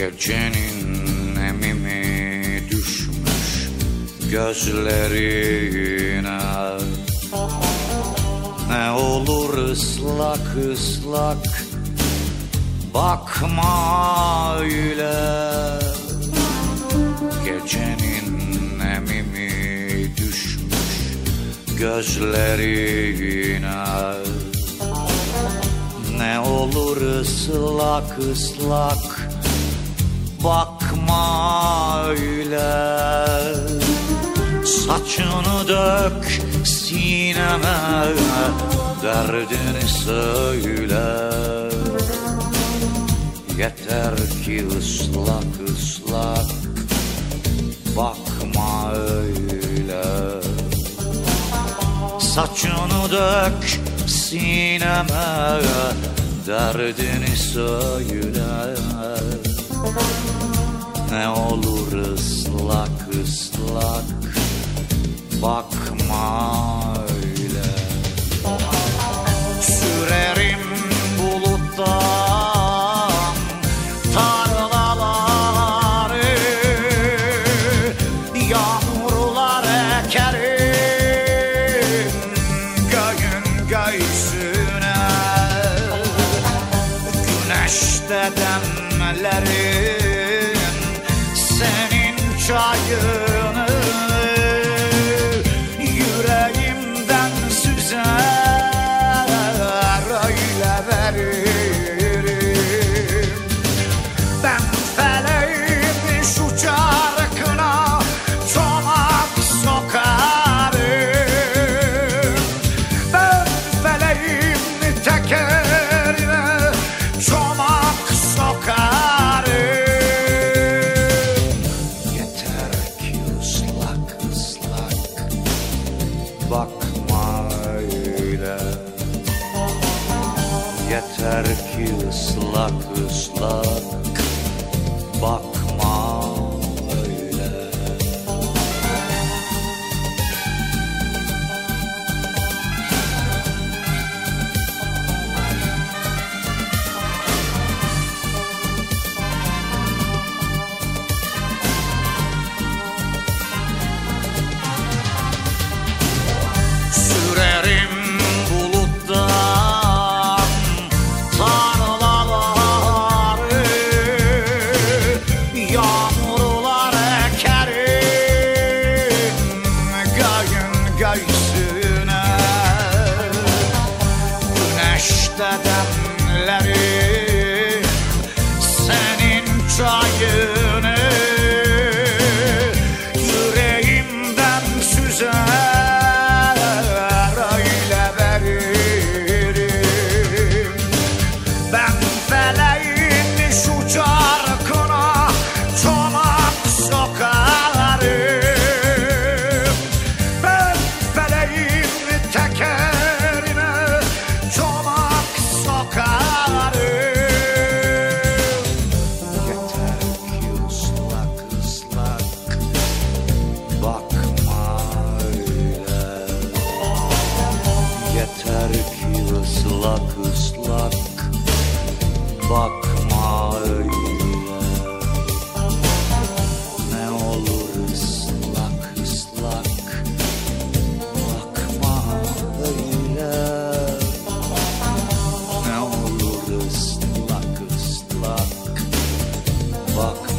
Gecenin emimi düşmüş gözlerine. Ne olur ıslak ıslak bakma öyle. Gecenin emimi düşmüş gözlerine. Ne olur ıslak ıslak bakma öyle. Saçını dök sineme derdini söyle. Yeter ki ıslak ıslak bakma öyle. Saçını dök sineme derdini söyle Ne olur ıslak ıslak bakma öyle. Sürerim buluttan tarlaları Yağmurlar ekerim demlerim senin çayını yeter ki ıslak ıslak. Bak da da, ıslak ıslak. Bakma öyle. Ne olur ıslak ıslak. Bakma öyle. Ne olur ıslak ıslak. Bakma